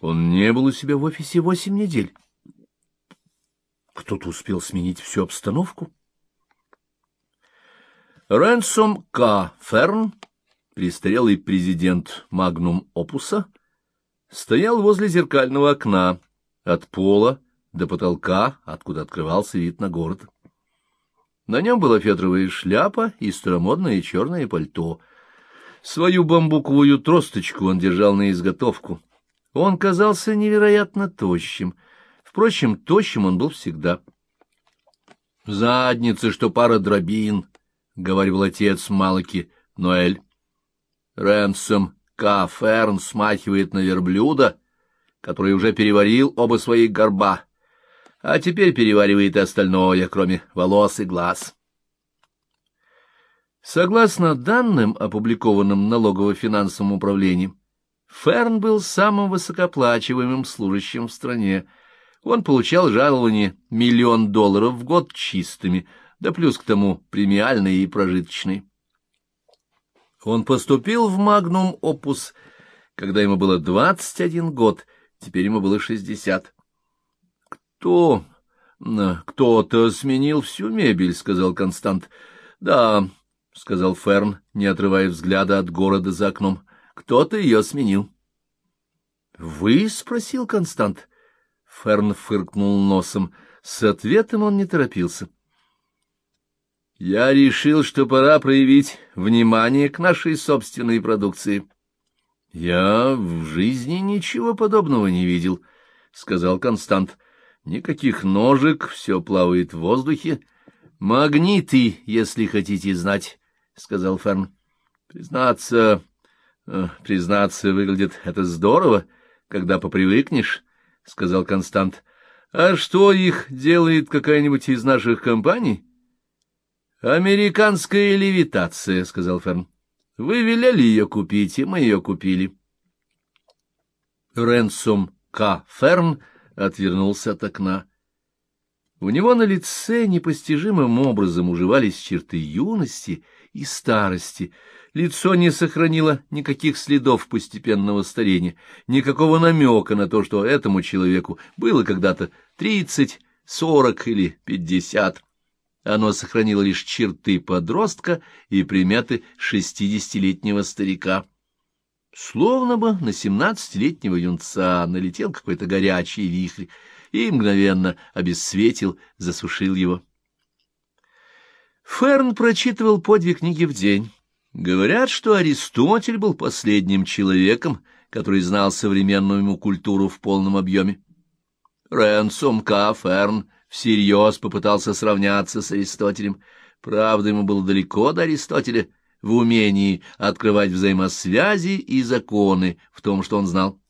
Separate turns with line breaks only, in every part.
Он не был у себя в офисе восемь недель. Кто-то успел сменить всю обстановку. Рэнсом К. Ферн, престарелый президент Магнум Опуса, стоял возле зеркального окна от пола до потолка, откуда открывался вид на город. На нем была фетровая шляпа и старомодное черное пальто. Свою бамбуковую тросточку он держал на изготовку. Он казался невероятно тощим. Впрочем, тощим он был всегда. «Задница, что пара дробин», — говорил отец Малаки Ноэль. Рэнсом К. Ферн смахивает на верблюда, который уже переварил оба своих горба а теперь переваривает остальное, кроме волос и глаз. Согласно данным, опубликованным налогово-финансовым управлением, Ферн был самым высокоплачиваемым служащим в стране. Он получал жалование миллион долларов в год чистыми, да плюс к тому премиальные и прожиточные. Он поступил в Магнум Опус, когда ему было 21 год, теперь ему было 60. Кто? Кто-то сменил всю мебель, сказал Констант. Да, сказал Ферн, не отрывая взгляда от города за окном. Кто-то ее сменил. Вы? спросил Констант. Ферн фыркнул носом. С ответом он не торопился. Я решил, что пора проявить внимание к нашей собственной продукции. Я в жизни ничего подобного не видел, сказал Констант. Никаких ножек, все плавает в воздухе. Магниты, если хотите знать, — сказал Ферн. Признаться, признаться, выглядит это здорово, когда попривыкнешь, — сказал Констант. А что их делает какая-нибудь из наших компаний? Американская левитация, — сказал Ферн. Вы велели ее купить, и мы ее купили. Ренсом К. Ферн — отвернулся от окна. У него на лице непостижимым образом уживались черты юности и старости. Лицо не сохранило никаких следов постепенного старения, никакого намека на то, что этому человеку было когда-то тридцать, сорок или пятьдесят. Оно сохранило лишь черты подростка и приметы шестидесятилетнего старика. Словно бы на семнадцатилетнего юнца налетел какой-то горячий вихрь и мгновенно обесцветил, засушил его. Ферн прочитывал по две книги в день. Говорят, что Аристотель был последним человеком, который знал современную ему культуру в полном объеме. Ренсом К. Ферн всерьез попытался сравняться с Аристотелем. Правда, ему было далеко до Аристотеля, в умении открывать взаимосвязи и законы в том, что он знал.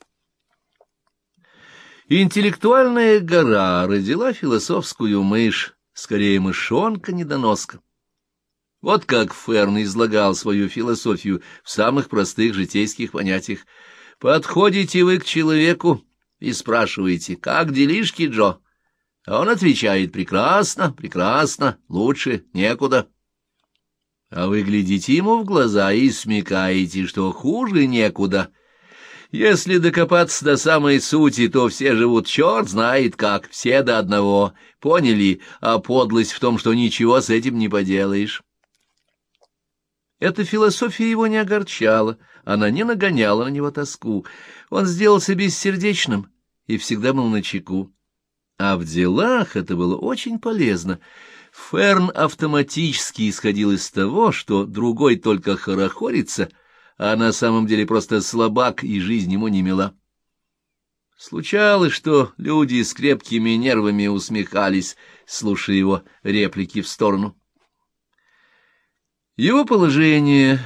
Интеллектуальная гора родила философскую мышь, скорее мышонка-недоноска. Вот как Ферн излагал свою философию в самых простых житейских понятиях. «Подходите вы к человеку и спрашиваете, как делишки, Джо?» А он отвечает «прекрасно, прекрасно, лучше некуда». А вы глядите ему в глаза и смекаете, что хуже некуда. Если докопаться до самой сути, то все живут черт знает как, все до одного. Поняли, а подлость в том, что ничего с этим не поделаешь. Эта философия его не огорчала, она не нагоняла на него тоску. Он сделался бессердечным и всегда был начеку. А в делах это было очень полезно — Ферн автоматически исходил из того, что другой только хорохорится, а на самом деле просто слабак, и жизнь ему не мила. Случалось, что люди с крепкими нервами усмехались, слушая его реплики в сторону. Его положение,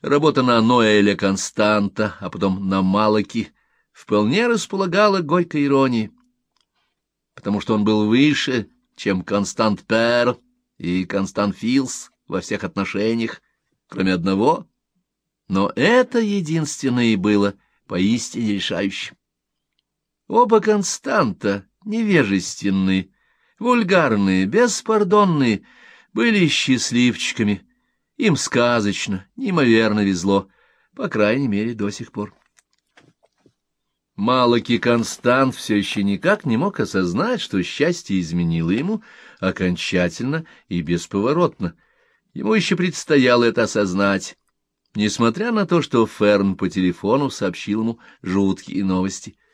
работа на Ноэля Константа, а потом на Малаки, вполне располагало горькой иронией, потому что он был выше чем Констант Пер и Констант Филс во всех отношениях, кроме одного. Но это единственное и было поистине решающим. Оба Константа, невежественные, вульгарные, беспардонные, были счастливчиками. Им сказочно, неимоверно везло, по крайней мере, до сих пор. Малоки Констант все еще никак не мог осознать, что счастье изменило ему окончательно и бесповоротно. Ему еще предстояло это осознать, несмотря на то, что Ферн по телефону сообщил ему жуткие новости —